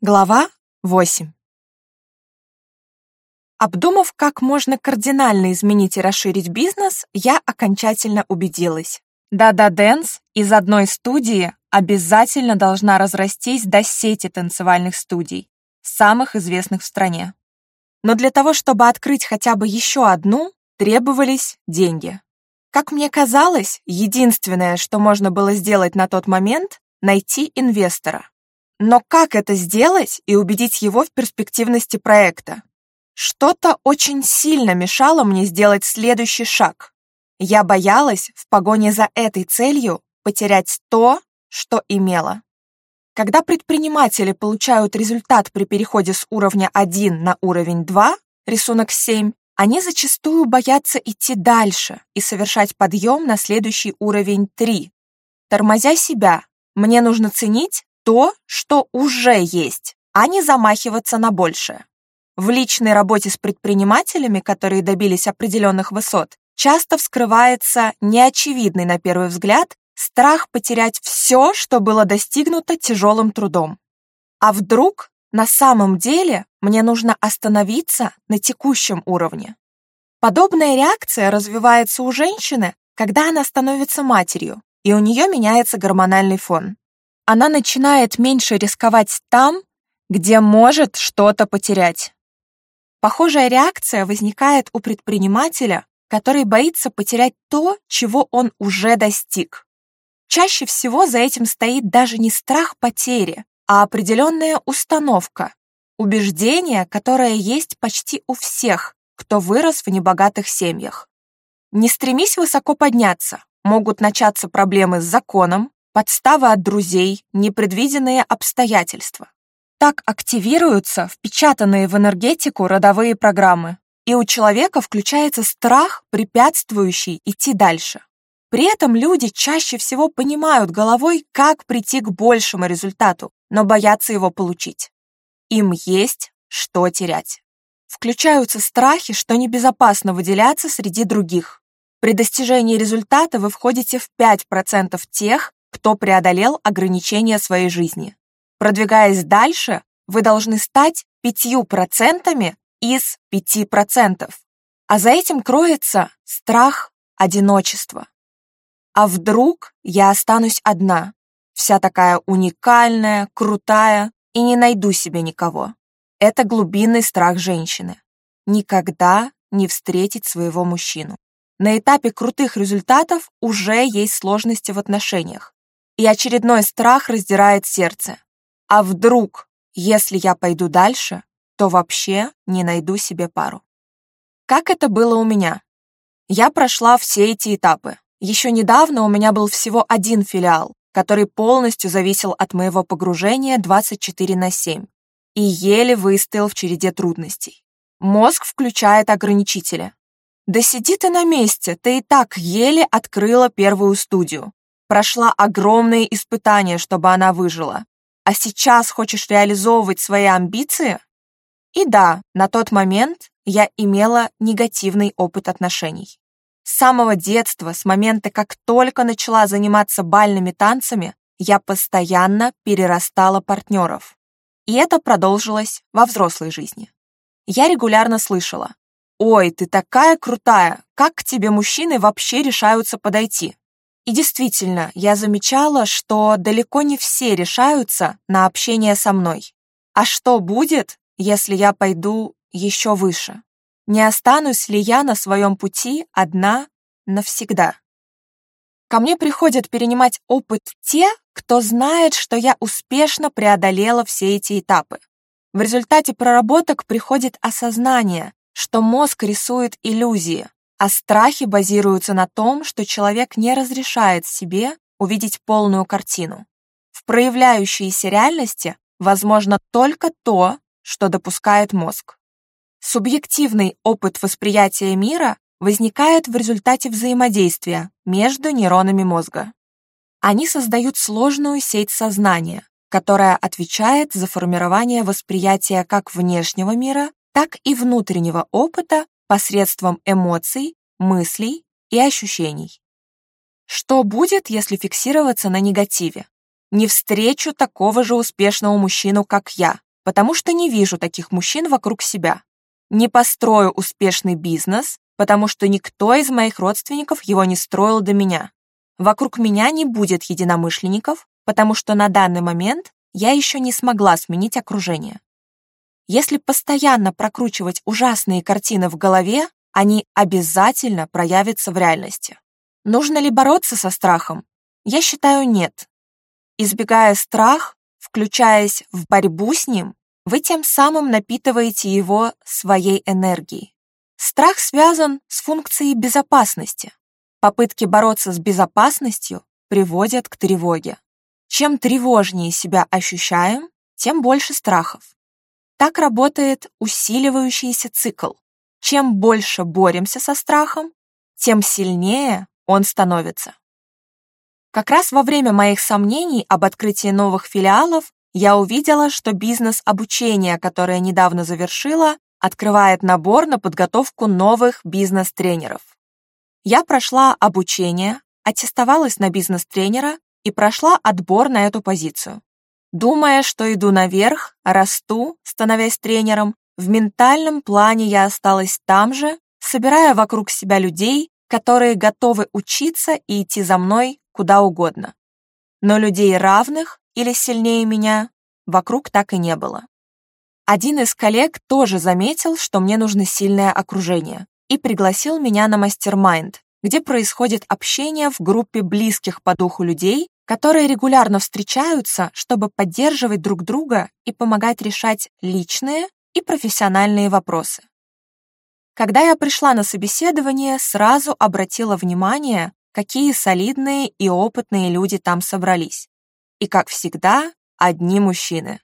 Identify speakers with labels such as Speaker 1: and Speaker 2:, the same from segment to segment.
Speaker 1: Глава 8 Обдумав, как можно кардинально изменить и расширить бизнес, я окончательно убедилась. Дада Дэнс из одной студии обязательно должна разрастись до сети танцевальных студий, самых известных в стране. Но для того, чтобы открыть хотя бы еще одну, требовались деньги. Как мне казалось, единственное, что можно было сделать на тот момент, найти инвестора. Но как это сделать и убедить его в перспективности проекта? Что-то очень сильно мешало мне сделать следующий шаг. Я боялась в погоне за этой целью потерять то, что имела. Когда предприниматели получают результат при переходе с уровня 1 на уровень 2, рисунок 7, они зачастую боятся идти дальше и совершать подъем на следующий уровень 3. Тормозя себя, мне нужно ценить то, что уже есть, а не замахиваться на большее. В личной работе с предпринимателями, которые добились определенных высот, часто вскрывается неочевидный на первый взгляд страх потерять все, что было достигнуто тяжелым трудом. А вдруг на самом деле мне нужно остановиться на текущем уровне? Подобная реакция развивается у женщины, когда она становится матерью, и у нее меняется гормональный фон она начинает меньше рисковать там, где может что-то потерять. Похожая реакция возникает у предпринимателя, который боится потерять то, чего он уже достиг. Чаще всего за этим стоит даже не страх потери, а определенная установка, убеждение, которое есть почти у всех, кто вырос в небогатых семьях. Не стремись высоко подняться, могут начаться проблемы с законом, подстава от друзей, непредвиденные обстоятельства. Так активируются впечатанные в энергетику родовые программы, и у человека включается страх, препятствующий идти дальше. При этом люди чаще всего понимают головой, как прийти к большему результату, но боятся его получить. Им есть что терять. Включаются страхи, что небезопасно выделяться среди других. При достижении результата вы входите в 5% тех, кто преодолел ограничения своей жизни. Продвигаясь дальше, вы должны стать 5% из 5%. А за этим кроется страх одиночества. А вдруг я останусь одна, вся такая уникальная, крутая и не найду себе никого. Это глубинный страх женщины. Никогда не встретить своего мужчину. На этапе крутых результатов уже есть сложности в отношениях и очередной страх раздирает сердце. А вдруг, если я пойду дальше, то вообще не найду себе пару. Как это было у меня? Я прошла все эти этапы. Еще недавно у меня был всего один филиал, который полностью зависел от моего погружения 24 на 7 и еле выстоял в череде трудностей. Мозг включает ограничители. «Да сиди ты на месте, ты и так еле открыла первую студию прошла огромные испытания, чтобы она выжила. А сейчас хочешь реализовывать свои амбиции? И да, на тот момент я имела негативный опыт отношений. С самого детства, с момента, как только начала заниматься бальными танцами, я постоянно перерастала партнеров. И это продолжилось во взрослой жизни. Я регулярно слышала, «Ой, ты такая крутая! Как к тебе мужчины вообще решаются подойти?» И действительно, я замечала, что далеко не все решаются на общение со мной. А что будет, если я пойду еще выше? Не останусь ли я на своем пути одна навсегда? Ко мне приходят перенимать опыт те, кто знает, что я успешно преодолела все эти этапы. В результате проработок приходит осознание, что мозг рисует иллюзии, а страхи базируются на том, что человек не разрешает себе увидеть полную картину. В проявляющейся реальности возможно только то, что допускает мозг. Субъективный опыт восприятия мира возникает в результате взаимодействия между нейронами мозга. Они создают сложную сеть сознания, которая отвечает за формирование восприятия как внешнего мира, так и внутреннего опыта посредством эмоций, мыслей и ощущений. Что будет, если фиксироваться на негативе? Не встречу такого же успешного мужчину, как я, потому что не вижу таких мужчин вокруг себя. Не построю успешный бизнес, потому что никто из моих родственников его не строил до меня. Вокруг меня не будет единомышленников, потому что на данный момент я еще не смогла сменить окружение. Если постоянно прокручивать ужасные картины в голове, они обязательно проявятся в реальности. Нужно ли бороться со страхом? Я считаю, нет. Избегая страх, включаясь в борьбу с ним, вы тем самым напитываете его своей энергией. Страх связан с функцией безопасности. Попытки бороться с безопасностью приводят к тревоге. Чем тревожнее себя ощущаем, тем больше страхов. Так работает усиливающийся цикл. Чем больше боремся со страхом, тем сильнее он становится. Как раз во время моих сомнений об открытии новых филиалов я увидела, что бизнес обучения, которое недавно завершила, открывает набор на подготовку новых бизнес-тренеров. Я прошла обучение, аттестовалась на бизнес-тренера и прошла отбор на эту позицию. Думая, что иду наверх, расту, становясь тренером, в ментальном плане я осталась там же, собирая вокруг себя людей, которые готовы учиться и идти за мной куда угодно. Но людей равных или сильнее меня вокруг так и не было. Один из коллег тоже заметил, что мне нужно сильное окружение, и пригласил меня на мастер-майнд, где происходит общение в группе близких по духу людей, которые регулярно встречаются, чтобы поддерживать друг друга и помогать решать личные и профессиональные вопросы. Когда я пришла на собеседование, сразу обратила внимание, какие солидные и опытные люди там собрались. И, как всегда, одни мужчины.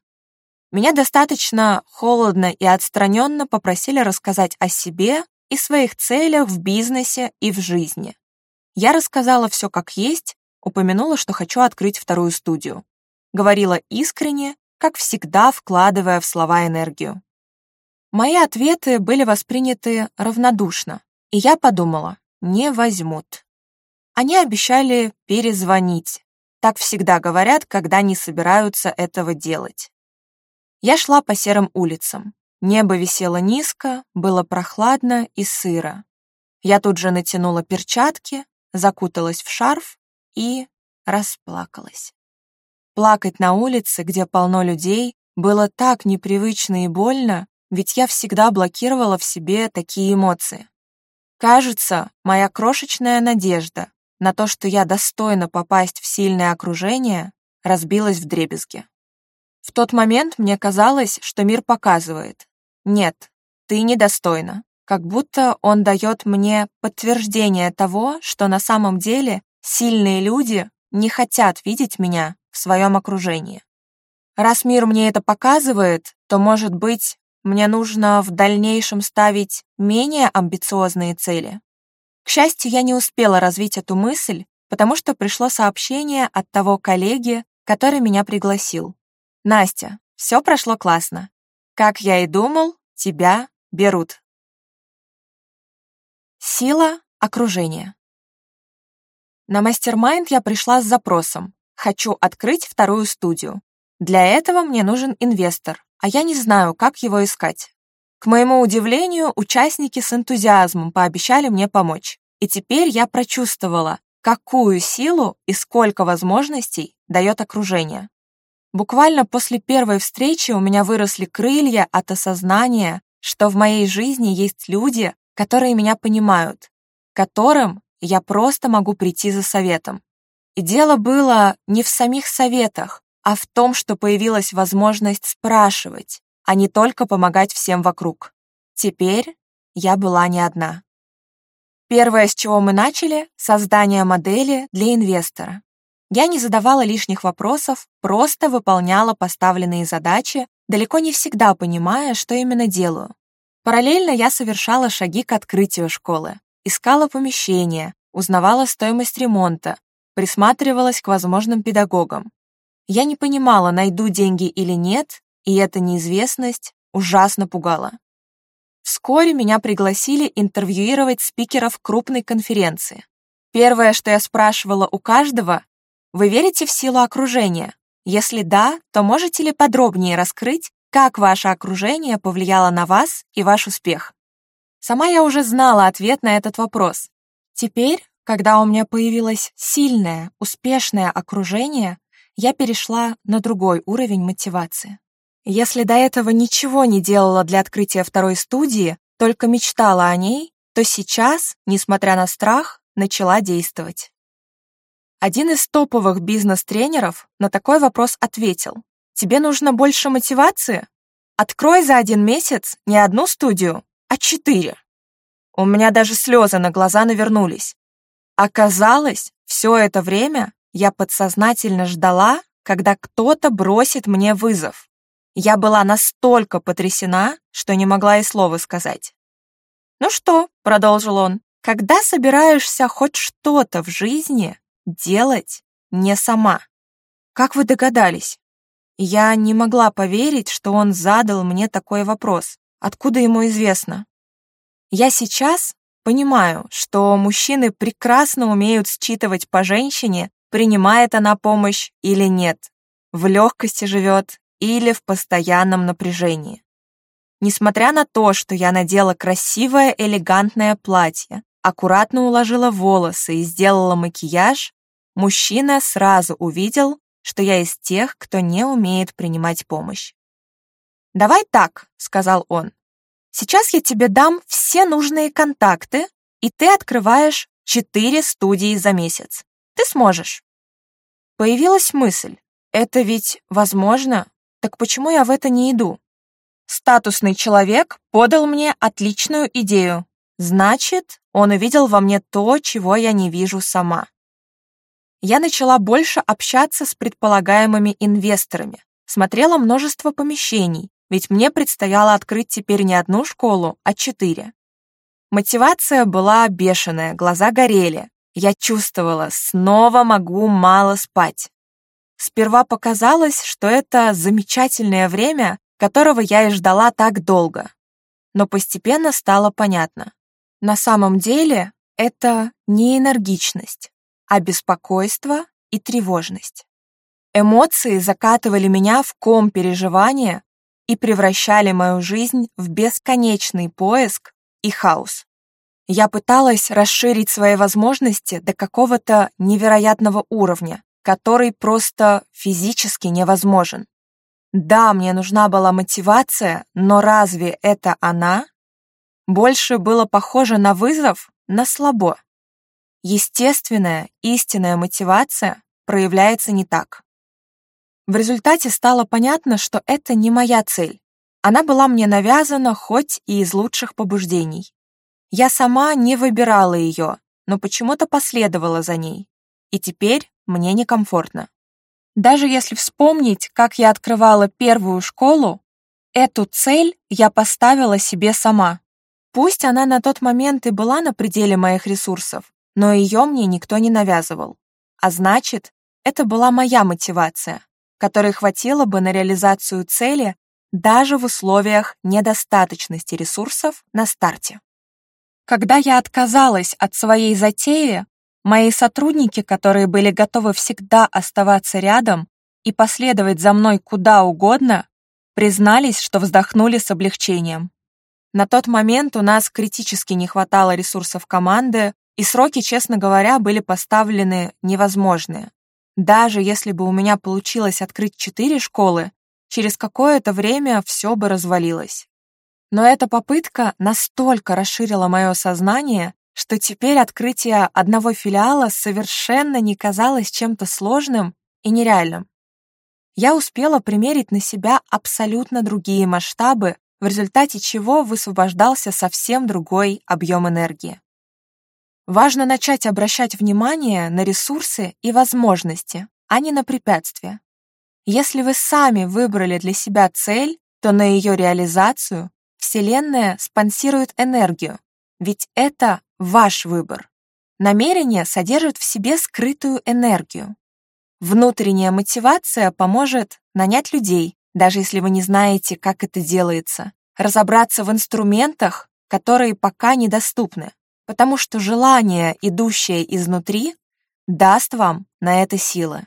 Speaker 1: Меня достаточно холодно и отстраненно попросили рассказать о себе и своих целях в бизнесе и в жизни. Я рассказала все как есть, упомянула, что хочу открыть вторую студию. Говорила искренне, как всегда вкладывая в слова энергию. Мои ответы были восприняты равнодушно, и я подумала, не возьмут. Они обещали перезвонить. Так всегда говорят, когда не собираются этого делать. Я шла по серым улицам. Небо висело низко, было прохладно и сыро. Я тут же натянула перчатки, закуталась в шарф и расплакалась. Плакать на улице, где полно людей, было так непривычно и больно, ведь я всегда блокировала в себе такие эмоции. Кажется, моя крошечная надежда на то, что я достойна попасть в сильное окружение, разбилась в дребезге. В тот момент мне казалось, что мир показывает «Нет, ты недостойна», как будто он дает мне подтверждение того, что на самом деле Сильные люди не хотят видеть меня в своем окружении. Раз мир мне это показывает, то, может быть, мне нужно в дальнейшем ставить менее амбициозные цели. К счастью, я не успела развить эту мысль, потому что пришло сообщение от того коллеги, который меня пригласил. «Настя, все прошло классно. Как я и думал, тебя берут». Сила окружения. На мастер-майнд я пришла с запросом. Хочу открыть вторую студию. Для этого мне нужен инвестор, а я не знаю, как его искать. К моему удивлению, участники с энтузиазмом пообещали мне помочь. И теперь я прочувствовала, какую силу и сколько возможностей дает окружение. Буквально после первой встречи у меня выросли крылья от осознания, что в моей жизни есть люди, которые меня понимают, которым я просто могу прийти за советом. И дело было не в самих советах, а в том, что появилась возможность спрашивать, а не только помогать всем вокруг. Теперь я была не одна. Первое, с чего мы начали — создание модели для инвестора. Я не задавала лишних вопросов, просто выполняла поставленные задачи, далеко не всегда понимая, что именно делаю. Параллельно я совершала шаги к открытию школы искала помещение, узнавала стоимость ремонта, присматривалась к возможным педагогам. Я не понимала, найду деньги или нет, и эта неизвестность ужасно пугала. Вскоре меня пригласили интервьюировать спикеров крупной конференции. Первое, что я спрашивала у каждого, «Вы верите в силу окружения? Если да, то можете ли подробнее раскрыть, как ваше окружение повлияло на вас и ваш успех?» Сама я уже знала ответ на этот вопрос. Теперь, когда у меня появилось сильное, успешное окружение, я перешла на другой уровень мотивации. Если до этого ничего не делала для открытия второй студии, только мечтала о ней, то сейчас, несмотря на страх, начала действовать. Один из топовых бизнес-тренеров на такой вопрос ответил. «Тебе нужно больше мотивации? Открой за один месяц не одну студию, четыре. У меня даже слезы на глаза навернулись. Оказалось, все это время я подсознательно ждала, когда кто-то бросит мне вызов. Я была настолько потрясена, что не могла и слова сказать. «Ну что», — продолжил он, — «когда собираешься хоть что-то в жизни делать не сама?» «Как вы догадались?» Я не могла поверить, что он задал мне такой вопрос. Откуда ему известно? Я сейчас понимаю, что мужчины прекрасно умеют считывать по женщине, принимает она помощь или нет, в легкости живет или в постоянном напряжении. Несмотря на то, что я надела красивое элегантное платье, аккуратно уложила волосы и сделала макияж, мужчина сразу увидел, что я из тех, кто не умеет принимать помощь. «Давай так», — сказал он, Сейчас я тебе дам все нужные контакты, и ты открываешь четыре студии за месяц. Ты сможешь. Появилась мысль. Это ведь возможно? Так почему я в это не иду? Статусный человек подал мне отличную идею. Значит, он увидел во мне то, чего я не вижу сама. Я начала больше общаться с предполагаемыми инвесторами, смотрела множество помещений, ведь мне предстояло открыть теперь не одну школу, а четыре. Мотивация была бешеная, глаза горели. Я чувствовала, снова могу мало спать. Сперва показалось, что это замечательное время, которого я и ждала так долго. Но постепенно стало понятно. На самом деле это не энергичность, а беспокойство и тревожность. Эмоции закатывали меня в ком переживания, и превращали мою жизнь в бесконечный поиск и хаос. Я пыталась расширить свои возможности до какого-то невероятного уровня, который просто физически невозможен. Да, мне нужна была мотивация, но разве это она? Больше было похоже на вызов, на слабо. Естественная, истинная мотивация проявляется не так. В результате стало понятно, что это не моя цель. Она была мне навязана хоть и из лучших побуждений. Я сама не выбирала ее, но почему-то последовала за ней. И теперь мне некомфортно. Даже если вспомнить, как я открывала первую школу, эту цель я поставила себе сама. Пусть она на тот момент и была на пределе моих ресурсов, но ее мне никто не навязывал. А значит, это была моя мотивация которой хватило бы на реализацию цели даже в условиях недостаточности ресурсов на старте. Когда я отказалась от своей затеи, мои сотрудники, которые были готовы всегда оставаться рядом и последовать за мной куда угодно, признались, что вздохнули с облегчением. На тот момент у нас критически не хватало ресурсов команды, и сроки, честно говоря, были поставлены невозможные. Даже если бы у меня получилось открыть четыре школы, через какое-то время все бы развалилось. Но эта попытка настолько расширила мое сознание, что теперь открытие одного филиала совершенно не казалось чем-то сложным и нереальным. Я успела примерить на себя абсолютно другие масштабы, в результате чего высвобождался совсем другой объем энергии. Важно начать обращать внимание на ресурсы и возможности, а не на препятствия. Если вы сами выбрали для себя цель, то на ее реализацию Вселенная спонсирует энергию, ведь это ваш выбор. Намерение содержит в себе скрытую энергию. Внутренняя мотивация поможет нанять людей, даже если вы не знаете, как это делается, разобраться в инструментах, которые пока недоступны потому что желание, идущее изнутри, даст вам на это силы.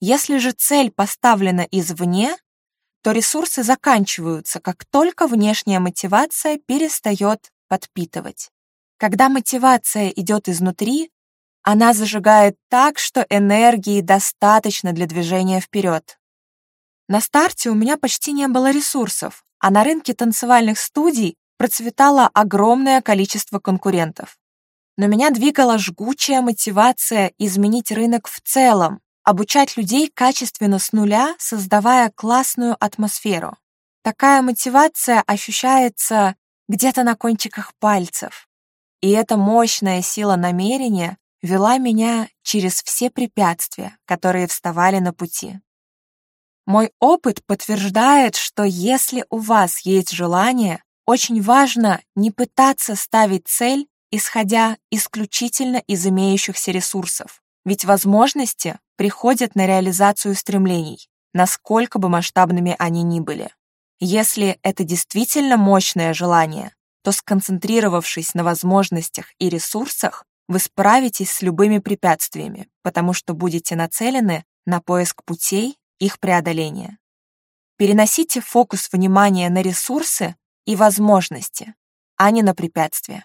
Speaker 1: Если же цель поставлена извне, то ресурсы заканчиваются, как только внешняя мотивация перестает подпитывать. Когда мотивация идет изнутри, она зажигает так, что энергии достаточно для движения вперед. На старте у меня почти не было ресурсов, а на рынке танцевальных студий процветало огромное количество конкурентов. Но меня двигала жгучая мотивация изменить рынок в целом, обучать людей качественно с нуля, создавая классную атмосферу. Такая мотивация ощущается где-то на кончиках пальцев. И эта мощная сила намерения вела меня через все препятствия, которые вставали на пути. Мой опыт подтверждает, что если у вас есть желание, очень важно не пытаться ставить цель, исходя исключительно из имеющихся ресурсов, ведь возможности приходят на реализацию стремлений, насколько бы масштабными они ни были. Если это действительно мощное желание, то сконцентрировавшись на возможностях и ресурсах, вы справитесь с любыми препятствиями, потому что будете нацелены на поиск путей их преодоления. Переносите фокус внимания на ресурсы и возможности, а не на препятствия.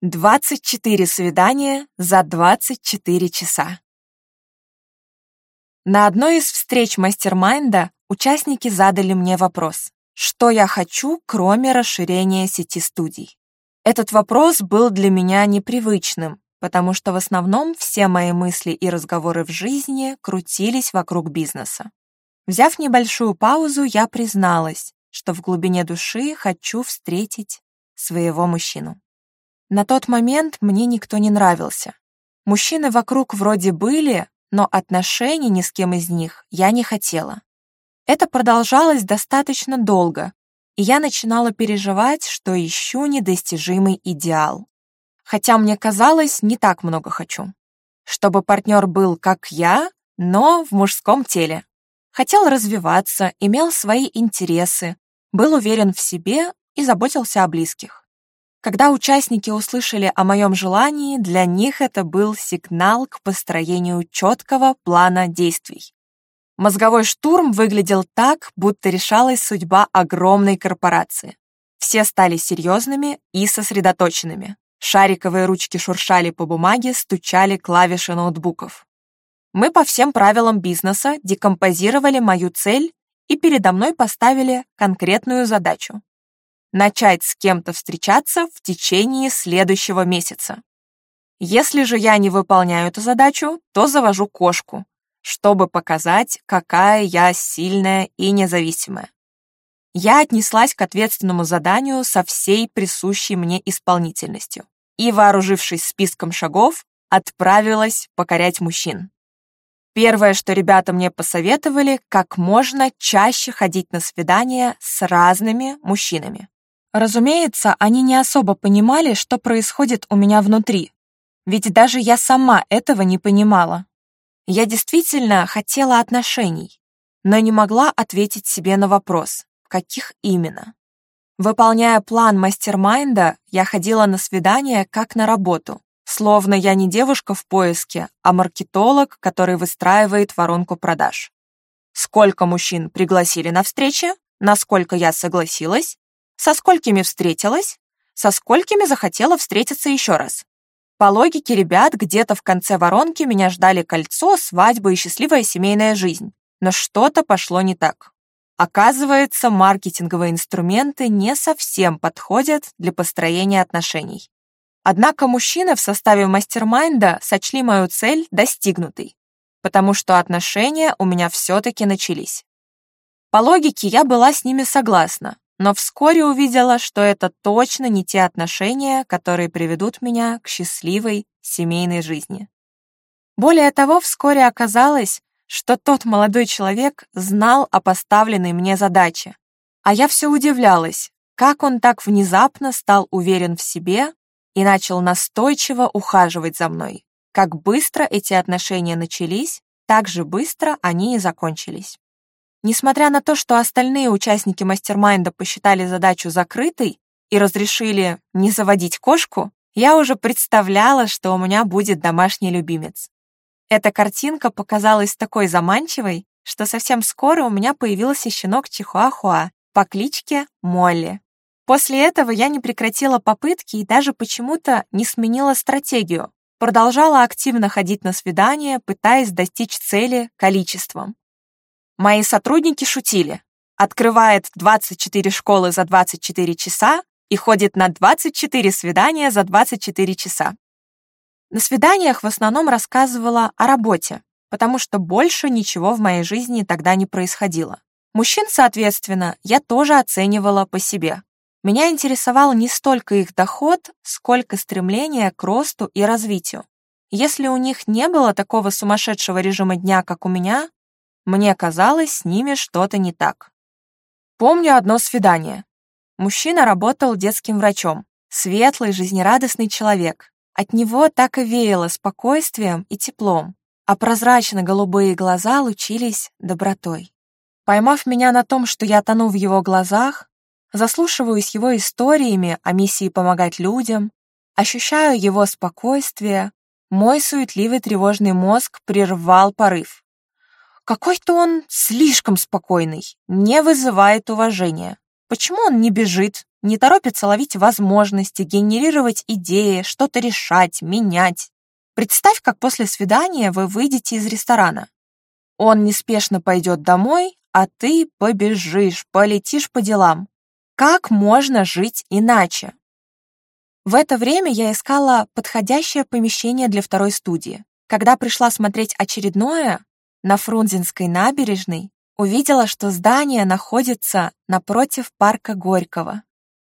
Speaker 1: 24 свидания за 24 часа. На одной из встреч мастер-майнда участники задали мне вопрос, что я хочу, кроме расширения сети студий. Этот вопрос был для меня непривычным, потому что в основном все мои мысли и разговоры в жизни крутились вокруг бизнеса. Взяв небольшую паузу, я призналась, что в глубине души хочу встретить своего мужчину. На тот момент мне никто не нравился. Мужчины вокруг вроде были, но отношений ни с кем из них я не хотела. Это продолжалось достаточно долго, и я начинала переживать, что ищу недостижимый идеал. Хотя мне казалось, не так много хочу. Чтобы партнер был как я, но в мужском теле. Хотел развиваться, имел свои интересы, был уверен в себе и заботился о близких. Когда участники услышали о моем желании, для них это был сигнал к построению четкого плана действий. Мозговой штурм выглядел так, будто решалась судьба огромной корпорации. Все стали серьезными и сосредоточенными. Шариковые ручки шуршали по бумаге, стучали клавиши ноутбуков. Мы по всем правилам бизнеса декомпозировали мою цель и передо мной поставили конкретную задачу — начать с кем-то встречаться в течение следующего месяца. Если же я не выполняю эту задачу, то завожу кошку, чтобы показать, какая я сильная и независимая. Я отнеслась к ответственному заданию со всей присущей мне исполнительностью и, вооружившись списком шагов, отправилась покорять мужчин. Первое, что ребята мне посоветовали, как можно чаще ходить на свидания с разными мужчинами. Разумеется, они не особо понимали, что происходит у меня внутри, ведь даже я сама этого не понимала. Я действительно хотела отношений, но не могла ответить себе на вопрос, каких именно. Выполняя план мастер-майнда, я ходила на свидания как на работу, Словно я не девушка в поиске, а маркетолог, который выстраивает воронку продаж. Сколько мужчин пригласили на встречи, насколько я согласилась, со сколькими встретилась, со сколькими захотела встретиться еще раз. По логике ребят, где-то в конце воронки меня ждали кольцо, свадьба и счастливая семейная жизнь. Но что-то пошло не так. Оказывается, маркетинговые инструменты не совсем подходят для построения отношений. Однако мужчины в составе мастермайнда сочли мою цель достигнутой, потому что отношения у меня все-таки начались. По логике я была с ними согласна, но вскоре увидела, что это точно не те отношения, которые приведут меня к счастливой семейной жизни. Более того, вскоре оказалось, что тот молодой человек знал о поставленной мне задаче, а я все удивлялась, как он так внезапно стал уверен в себе и начал настойчиво ухаживать за мной. Как быстро эти отношения начались, так же быстро они и закончились. Несмотря на то, что остальные участники мастер-майнда посчитали задачу закрытой и разрешили не заводить кошку, я уже представляла, что у меня будет домашний любимец. Эта картинка показалась такой заманчивой, что совсем скоро у меня появился щенок Чихуахуа по кличке Молли. После этого я не прекратила попытки и даже почему-то не сменила стратегию. Продолжала активно ходить на свидания, пытаясь достичь цели количеством. Мои сотрудники шутили. Открывает 24 школы за 24 часа и ходит на 24 свидания за 24 часа. На свиданиях в основном рассказывала о работе, потому что больше ничего в моей жизни тогда не происходило. Мужчин, соответственно, я тоже оценивала по себе. Меня интересовал не столько их доход, сколько стремление к росту и развитию. Если у них не было такого сумасшедшего режима дня, как у меня, мне казалось, с ними что-то не так. Помню одно свидание. Мужчина работал детским врачом. Светлый, жизнерадостный человек. От него так и веяло спокойствием и теплом, а прозрачно-голубые глаза лучились добротой. Поймав меня на том, что я тону в его глазах, заслушиваюсь его историями о миссии помогать людям, ощущаю его спокойствие, мой суетливый тревожный мозг прервал порыв. Какой-то он слишком спокойный, не вызывает уважения. Почему он не бежит, не торопится ловить возможности, генерировать идеи, что-то решать, менять? Представь, как после свидания вы выйдете из ресторана. Он неспешно пойдет домой, а ты побежишь, полетишь по делам. Как можно жить иначе? В это время я искала подходящее помещение для второй студии. Когда пришла смотреть очередное, на Фрунзенской набережной увидела, что здание находится напротив парка Горького,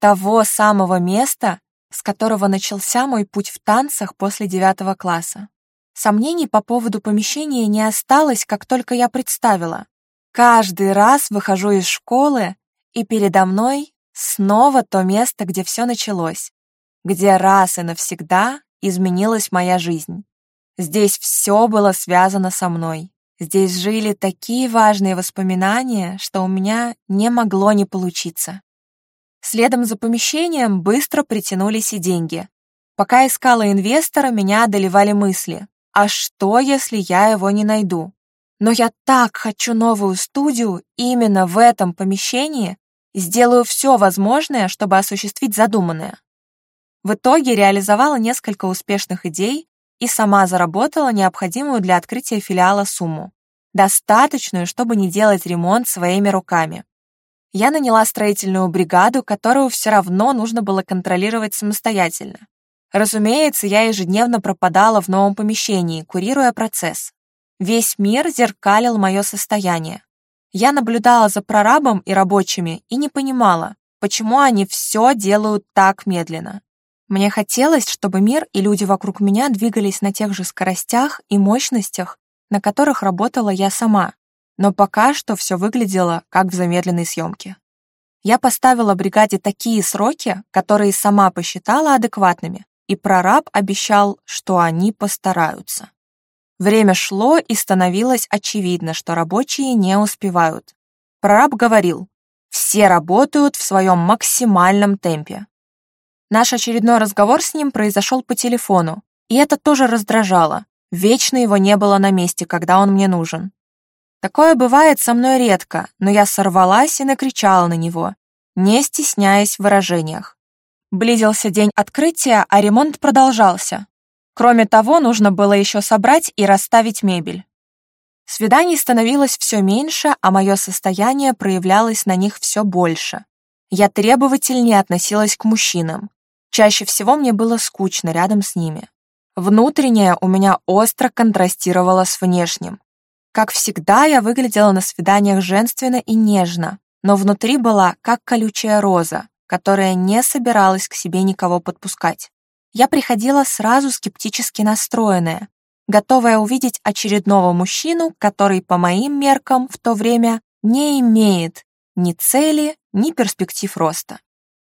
Speaker 1: того самого места, с которого начался мой путь в танцах после девятого класса. Сомнений по поводу помещения не осталось, как только я представила. Каждый раз выхожу из школы и передо мной снова то место, где все началось, где раз и навсегда изменилась моя жизнь. Здесь все было связано со мной. Здесь жили такие важные воспоминания, что у меня не могло не получиться. Следом за помещением быстро притянулись и деньги. Пока искала инвестора, меня одолевали мысли. А что, если я его не найду? Но я так хочу новую студию именно в этом помещении, Сделаю все возможное, чтобы осуществить задуманное. В итоге реализовала несколько успешных идей и сама заработала необходимую для открытия филиала сумму, достаточную, чтобы не делать ремонт своими руками. Я наняла строительную бригаду, которую все равно нужно было контролировать самостоятельно. Разумеется, я ежедневно пропадала в новом помещении, курируя процесс. Весь мир зеркалил мое состояние. Я наблюдала за прорабом и рабочими и не понимала, почему они все делают так медленно. Мне хотелось, чтобы мир и люди вокруг меня двигались на тех же скоростях и мощностях, на которых работала я сама, но пока что все выглядело как в замедленной съемке. Я поставила бригаде такие сроки, которые сама посчитала адекватными, и прораб обещал, что они постараются. Время шло, и становилось очевидно, что рабочие не успевают. Прораб говорил, все работают в своем максимальном темпе. Наш очередной разговор с ним произошел по телефону, и это тоже раздражало. Вечно его не было на месте, когда он мне нужен. Такое бывает со мной редко, но я сорвалась и накричала на него, не стесняясь в выражениях. Близился день открытия, а ремонт продолжался. Кроме того, нужно было еще собрать и расставить мебель. Свиданий становилось все меньше, а мое состояние проявлялось на них все больше. Я требовательнее относилась к мужчинам. Чаще всего мне было скучно рядом с ними. Внутреннее у меня остро контрастировало с внешним. Как всегда, я выглядела на свиданиях женственно и нежно, но внутри была как колючая роза, которая не собиралась к себе никого подпускать я приходила сразу скептически настроенная, готовая увидеть очередного мужчину, который, по моим меркам, в то время не имеет ни цели, ни перспектив роста.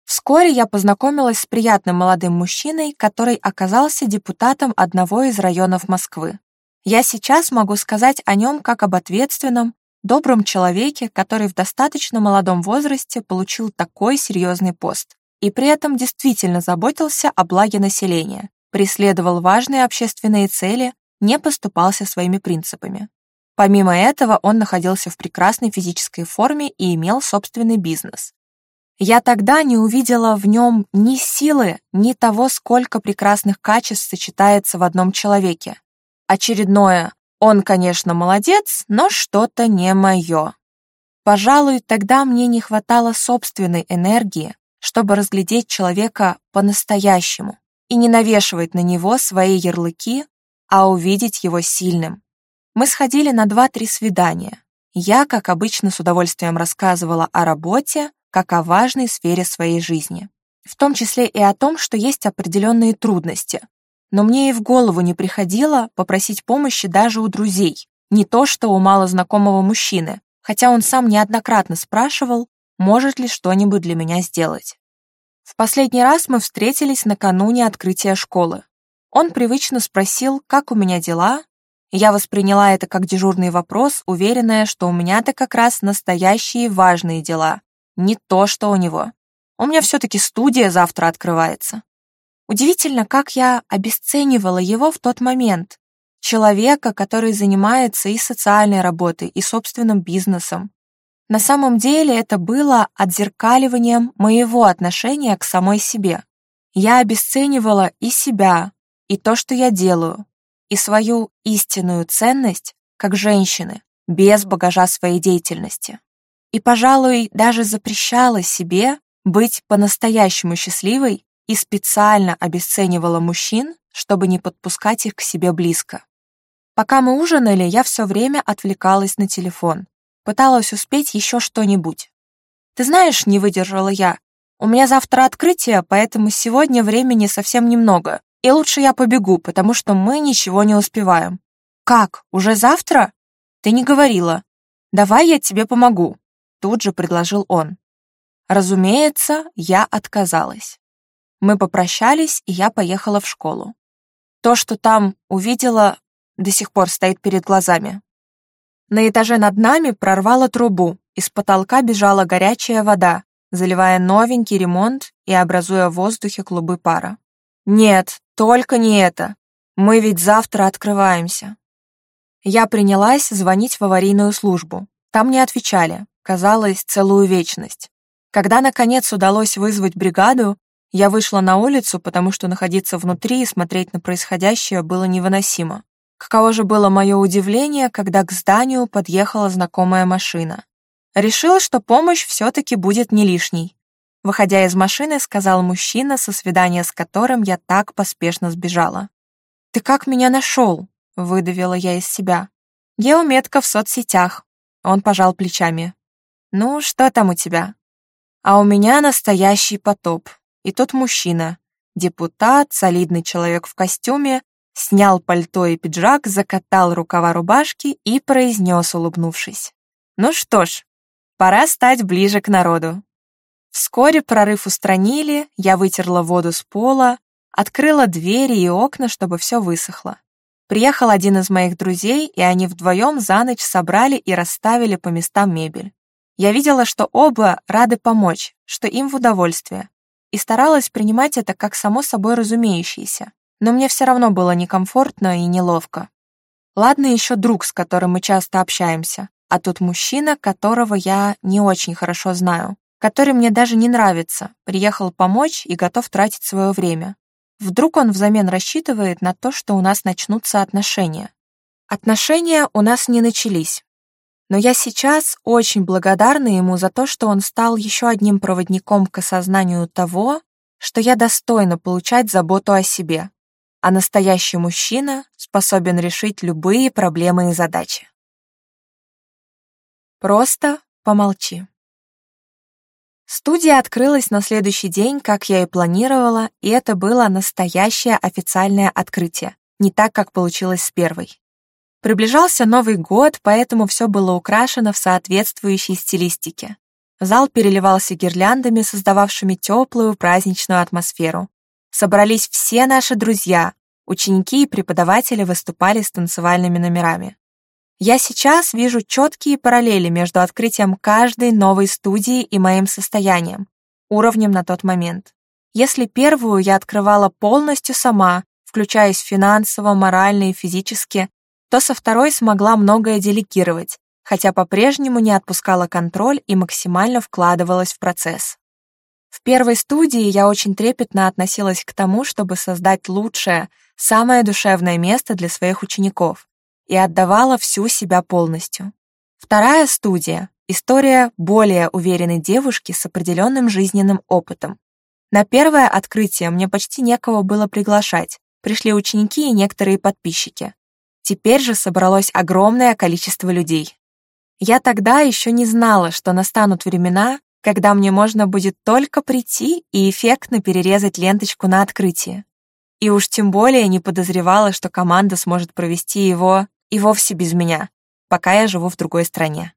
Speaker 1: Вскоре я познакомилась с приятным молодым мужчиной, который оказался депутатом одного из районов Москвы. Я сейчас могу сказать о нем как об ответственном, добром человеке, который в достаточно молодом возрасте получил такой серьезный пост и при этом действительно заботился о благе населения, преследовал важные общественные цели, не поступался своими принципами. Помимо этого, он находился в прекрасной физической форме и имел собственный бизнес. Я тогда не увидела в нем ни силы, ни того, сколько прекрасных качеств сочетается в одном человеке. Очередное «он, конечно, молодец, но что-то не мое». Пожалуй, тогда мне не хватало собственной энергии, чтобы разглядеть человека по-настоящему и не навешивать на него свои ярлыки, а увидеть его сильным. Мы сходили на 2-3 свидания. Я, как обычно, с удовольствием рассказывала о работе, как о важной сфере своей жизни. В том числе и о том, что есть определенные трудности. Но мне и в голову не приходило попросить помощи даже у друзей. Не то, что у малознакомого мужчины, хотя он сам неоднократно спрашивал, может ли что-нибудь для меня сделать. В последний раз мы встретились накануне открытия школы. Он привычно спросил, как у меня дела, и я восприняла это как дежурный вопрос, уверенная, что у меня-то как раз настоящие важные дела, не то, что у него. У меня все-таки студия завтра открывается. Удивительно, как я обесценивала его в тот момент, человека, который занимается и социальной работой, и собственным бизнесом, на самом деле это было отзеркаливанием моего отношения к самой себе. Я обесценивала и себя, и то, что я делаю, и свою истинную ценность как женщины, без багажа своей деятельности. И, пожалуй, даже запрещала себе быть по-настоящему счастливой и специально обесценивала мужчин, чтобы не подпускать их к себе близко. Пока мы ужинали, я все время отвлекалась на телефон, пыталась успеть еще что-нибудь. «Ты знаешь, не выдержала я, у меня завтра открытие, поэтому сегодня времени совсем немного, и лучше я побегу, потому что мы ничего не успеваем». «Как? Уже завтра?» «Ты не говорила. Давай я тебе помогу», — тут же предложил он. Разумеется, я отказалась. Мы попрощались, и я поехала в школу. То, что там увидела, до сих пор стоит перед глазами. На этаже над нами прорвало трубу, из потолка бежала горячая вода, заливая новенький ремонт и образуя в воздухе клубы пара. «Нет, только не это. Мы ведь завтра открываемся». Я принялась звонить в аварийную службу. Там не отвечали, казалось, целую вечность. Когда, наконец, удалось вызвать бригаду, я вышла на улицу, потому что находиться внутри и смотреть на происходящее было невыносимо. Каково же было мое удивление, когда к зданию подъехала знакомая машина. Решила, что помощь все-таки будет не лишней. Выходя из машины, сказал мужчина, со свидания с которым я так поспешно сбежала. «Ты как меня нашел?» — выдавила я из себя. «Геометка в соцсетях». Он пожал плечами. «Ну, что там у тебя?» «А у меня настоящий потоп. И тут мужчина. Депутат, солидный человек в костюме, снял пальто и пиджак, закатал рукава рубашки и произнес, улыбнувшись. «Ну что ж, пора стать ближе к народу». Вскоре прорыв устранили, я вытерла воду с пола, открыла двери и окна, чтобы все высохло. Приехал один из моих друзей, и они вдвоем за ночь собрали и расставили по местам мебель. Я видела, что оба рады помочь, что им в удовольствие, и старалась принимать это как само собой разумеющееся но мне все равно было некомфортно и неловко. Ладно еще друг, с которым мы часто общаемся, а тут мужчина, которого я не очень хорошо знаю, который мне даже не нравится, приехал помочь и готов тратить свое время. Вдруг он взамен рассчитывает на то, что у нас начнутся отношения. Отношения у нас не начались. Но я сейчас очень благодарна ему за то, что он стал еще одним проводником к осознанию того, что я достойна получать заботу о себе, а настоящий мужчина способен решить любые проблемы и задачи. Просто помолчи. Студия открылась на следующий день, как я и планировала, и это было настоящее официальное открытие, не так, как получилось с первой. Приближался Новый год, поэтому все было украшено в соответствующей стилистике. Зал переливался гирляндами, создававшими теплую праздничную атмосферу собрались все наши друзья, ученики и преподаватели выступали с танцевальными номерами. Я сейчас вижу четкие параллели между открытием каждой новой студии и моим состоянием, уровнем на тот момент. Если первую я открывала полностью сама, включаясь финансово, морально и физически, то со второй смогла многое делегировать, хотя по-прежнему не отпускала контроль и максимально вкладывалась в процесс. В первой студии я очень трепетно относилась к тому, чтобы создать лучшее, самое душевное место для своих учеников и отдавала всю себя полностью. Вторая студия — история более уверенной девушки с определенным жизненным опытом. На первое открытие мне почти некого было приглашать, пришли ученики и некоторые подписчики. Теперь же собралось огромное количество людей. Я тогда еще не знала, что настанут времена, когда мне можно будет только прийти и эффектно перерезать ленточку на открытие. И уж тем более не подозревала, что команда сможет провести его и вовсе без меня, пока я живу в другой стране.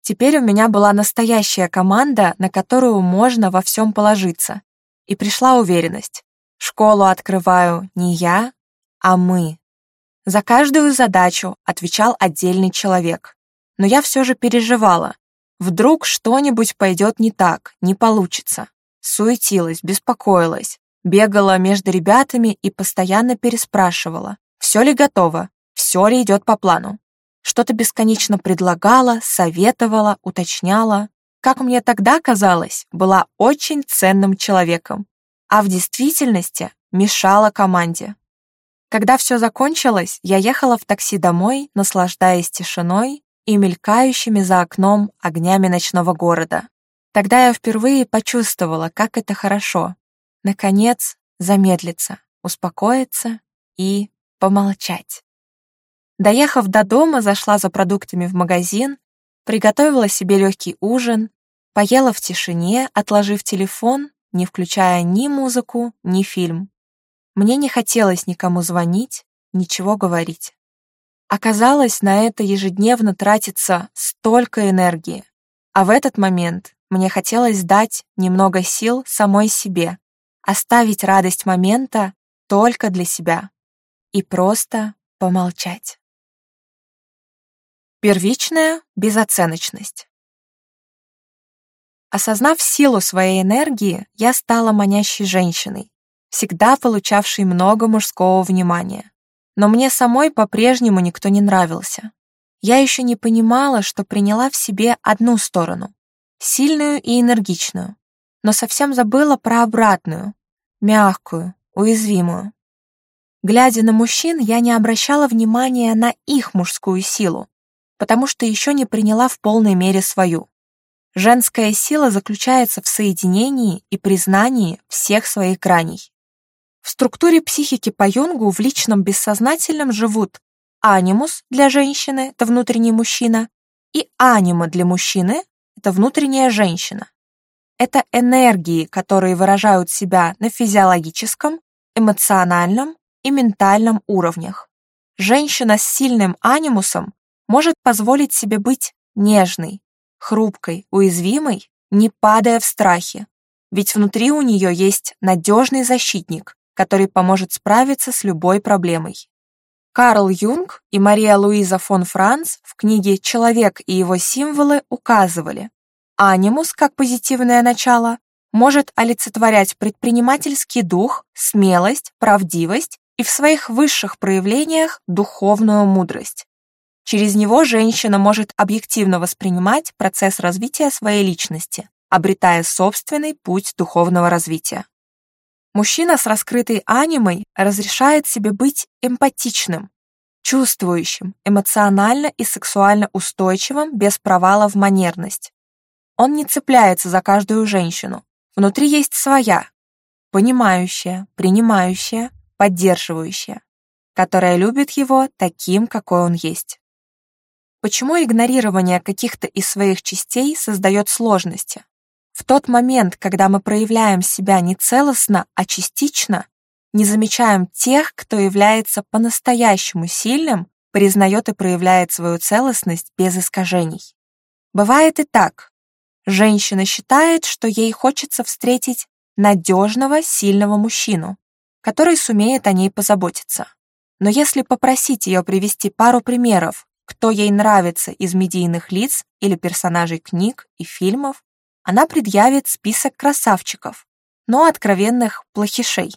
Speaker 1: Теперь у меня была настоящая команда, на которую можно во всем положиться. И пришла уверенность. Школу открываю не я, а мы. За каждую задачу отвечал отдельный человек. Но я все же переживала, Вдруг что-нибудь пойдет не так, не получится. Суетилась, беспокоилась, бегала между ребятами и постоянно переспрашивала, все ли готово, все ли идет по плану. Что-то бесконечно предлагала, советовала, уточняла. Как мне тогда казалось, была очень ценным человеком, а в действительности мешала команде. Когда все закончилось, я ехала в такси домой, наслаждаясь тишиной, и мелькающими за окном огнями ночного города. Тогда я впервые почувствовала, как это хорошо. Наконец, замедлиться, успокоиться и помолчать. Доехав до дома, зашла за продуктами в магазин, приготовила себе легкий ужин, поела в тишине, отложив телефон, не включая ни музыку, ни фильм. Мне не хотелось никому звонить, ничего говорить. Оказалось, на это ежедневно тратится столько энергии. А в этот момент мне хотелось дать немного сил самой себе, оставить радость момента только для себя и просто помолчать. Первичная безоценочность. Осознав силу своей энергии, я стала манящей женщиной, всегда получавшей много мужского внимания. Но мне самой по-прежнему никто не нравился. Я еще не понимала, что приняла в себе одну сторону, сильную и энергичную, но совсем забыла про обратную, мягкую, уязвимую. Глядя на мужчин, я не обращала внимания на их мужскую силу, потому что еще не приняла в полной мере свою. Женская сила заключается в соединении и признании всех своих граней. В структуре психики по Юнгу в личном бессознательном живут анимус для женщины – это внутренний мужчина, и анима для мужчины – это внутренняя женщина. Это энергии, которые выражают себя на физиологическом, эмоциональном и ментальном уровнях. Женщина с сильным анимусом может позволить себе быть нежной, хрупкой, уязвимой, не падая в страхе, ведь внутри у нее есть надежный защитник, который поможет справиться с любой проблемой. Карл Юнг и Мария Луиза фон Франц в книге «Человек и его символы» указывали, анимус, как позитивное начало, может олицетворять предпринимательский дух, смелость, правдивость и в своих высших проявлениях духовную мудрость. Через него женщина может объективно воспринимать процесс развития своей личности, обретая собственный путь духовного развития. Мужчина с раскрытой анимой разрешает себе быть эмпатичным, чувствующим, эмоционально и сексуально устойчивым без провала в манерность. Он не цепляется за каждую женщину. Внутри есть своя, понимающая, принимающая, поддерживающая, которая любит его таким, какой он есть. Почему игнорирование каких-то из своих частей создает сложности? В тот момент, когда мы проявляем себя не целостно, а частично, не замечаем тех, кто является по-настоящему сильным, признает и проявляет свою целостность без искажений. Бывает и так. Женщина считает, что ей хочется встретить надежного, сильного мужчину, который сумеет о ней позаботиться. Но если попросить ее привести пару примеров, кто ей нравится из медийных лиц или персонажей книг и фильмов, она предъявит список красавчиков, но откровенных плохишей.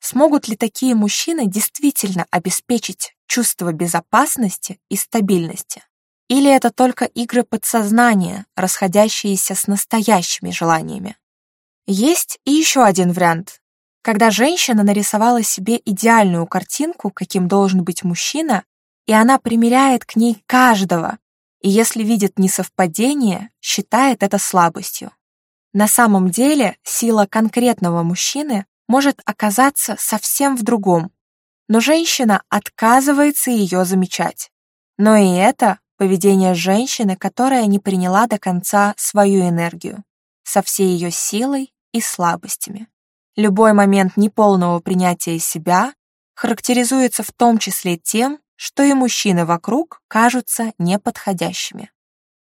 Speaker 1: Смогут ли такие мужчины действительно обеспечить чувство безопасности и стабильности? Или это только игры подсознания, расходящиеся с настоящими желаниями? Есть и еще один вариант. Когда женщина нарисовала себе идеальную картинку, каким должен быть мужчина, и она примеряет к ней каждого, и если видит несовпадение, считает это слабостью. На самом деле сила конкретного мужчины может оказаться совсем в другом, но женщина отказывается ее замечать. Но и это поведение женщины, которая не приняла до конца свою энергию, со всей ее силой и слабостями. Любой момент неполного принятия себя характеризуется в том числе тем, что и мужчины вокруг кажутся неподходящими.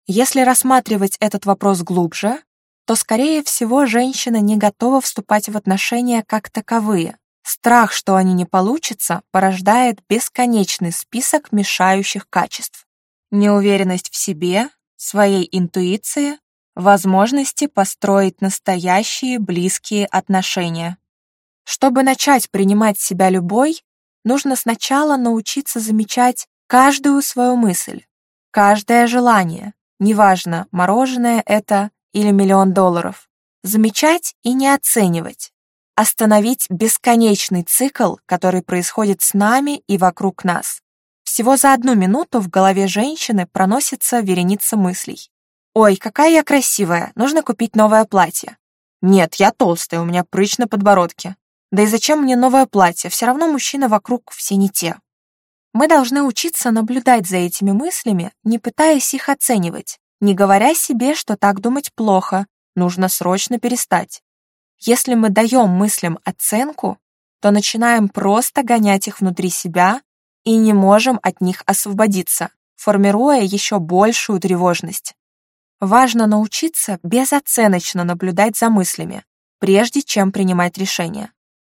Speaker 1: Если рассматривать этот вопрос глубже, то, скорее всего, женщина не готова вступать в отношения как таковые. Страх, что они не получатся, порождает бесконечный список мешающих качеств. Неуверенность в себе, своей интуиции, возможности построить настоящие близкие отношения. Чтобы начать принимать себя любой, нужно сначала научиться замечать каждую свою мысль, каждое желание, неважно, мороженое это или миллион долларов. Замечать и не оценивать. Остановить бесконечный цикл, который происходит с нами и вокруг нас. Всего за одну минуту в голове женщины проносится вереница мыслей. «Ой, какая я красивая, нужно купить новое платье». «Нет, я толстая, у меня прыщ на подбородке». Да и зачем мне новое платье? Все равно мужчины вокруг все не те. Мы должны учиться наблюдать за этими мыслями, не пытаясь их оценивать, не говоря себе, что так думать плохо, нужно срочно перестать. Если мы даем мыслям оценку, то начинаем просто гонять их внутри себя и не можем от них освободиться, формируя еще большую тревожность. Важно научиться безоценочно наблюдать за мыслями, прежде чем принимать решение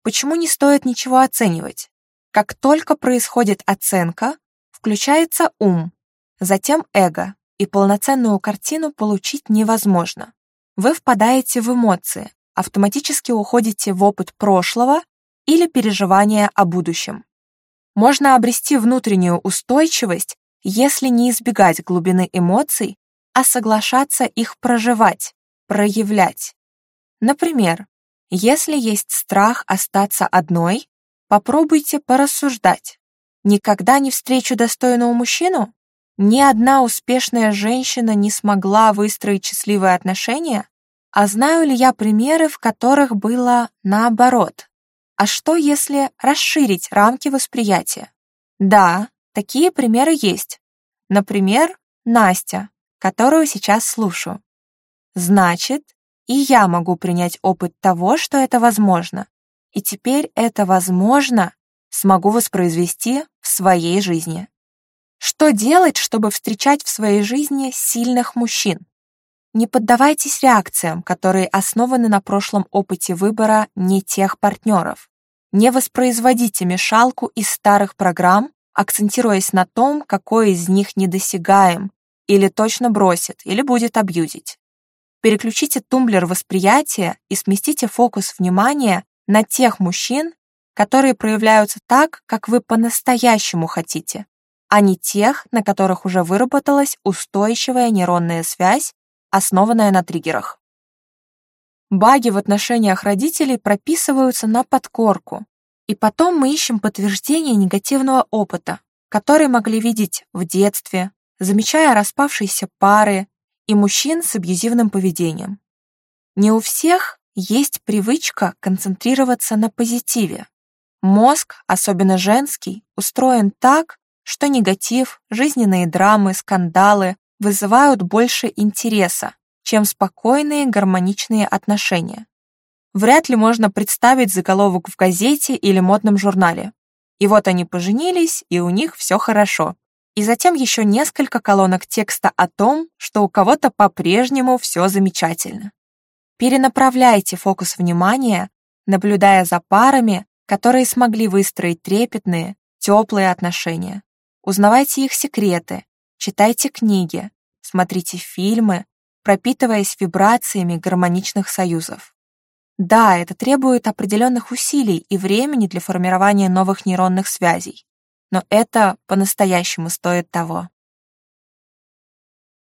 Speaker 1: почему не стоит ничего оценивать. Как только происходит оценка, включается ум, затем эго, и полноценную картину получить невозможно. Вы впадаете в эмоции, автоматически уходите в опыт прошлого или переживания о будущем. Можно обрести внутреннюю устойчивость, если не избегать глубины эмоций, а соглашаться их проживать, проявлять. Например, если есть страх остаться одной, попробуйте порассуждать. Никогда не встречу достойного мужчину? Ни одна успешная женщина не смогла выстроить счастливые отношения? А знаю ли я примеры, в которых было наоборот? А что, если расширить рамки восприятия? Да, такие примеры есть. Например, Настя, которую сейчас слушаю. Значит, и я могу принять опыт того, что это возможно. И теперь это возможно смогу воспроизвести в своей жизни. Что делать, чтобы встречать в своей жизни сильных мужчин? Не поддавайтесь реакциям, которые основаны на прошлом опыте выбора не тех партнеров. Не воспроизводите мешалку из старых программ, акцентируясь на том, какой из них недосягаем, или точно бросит, или будет абьюзить. Переключите тумблер восприятия и сместите фокус внимания на тех мужчин, которые проявляются так, как вы по-настоящему хотите, а не тех, на которых уже выработалась устойчивая нейронная связь, основанная на триггерах. Баги в отношениях родителей прописываются на подкорку, и потом мы ищем подтверждение негативного опыта, который могли видеть в детстве, замечая распавшиеся пары и мужчин с абьюзивным поведением. Не у всех есть привычка концентрироваться на позитиве. Мозг, особенно женский, устроен так, что негатив, жизненные драмы, скандалы вызывают больше интереса, чем спокойные гармоничные отношения. Вряд ли можно представить заголовок в газете или модном журнале. И вот они поженились, и у них все хорошо и затем еще несколько колонок текста о том, что у кого-то по-прежнему все замечательно. Перенаправляйте фокус внимания, наблюдая за парами, которые смогли выстроить трепетные, теплые отношения. Узнавайте их секреты, читайте книги, смотрите фильмы, пропитываясь вибрациями гармоничных союзов. Да, это требует определенных усилий и времени для формирования новых нейронных связей, но это по-настоящему стоит того.